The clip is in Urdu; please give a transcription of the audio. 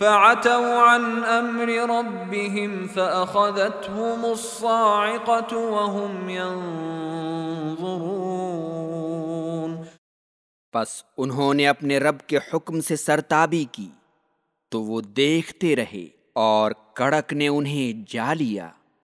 فعتوا عن امر ربهم فاخذتهم الصاعقه وهم ينظرون. پس انہوں نے اپنے رب کے حکم سے سرتابی کی تو وہ دیکھتے رہے اور کڑک نے انہیں جا لیا۔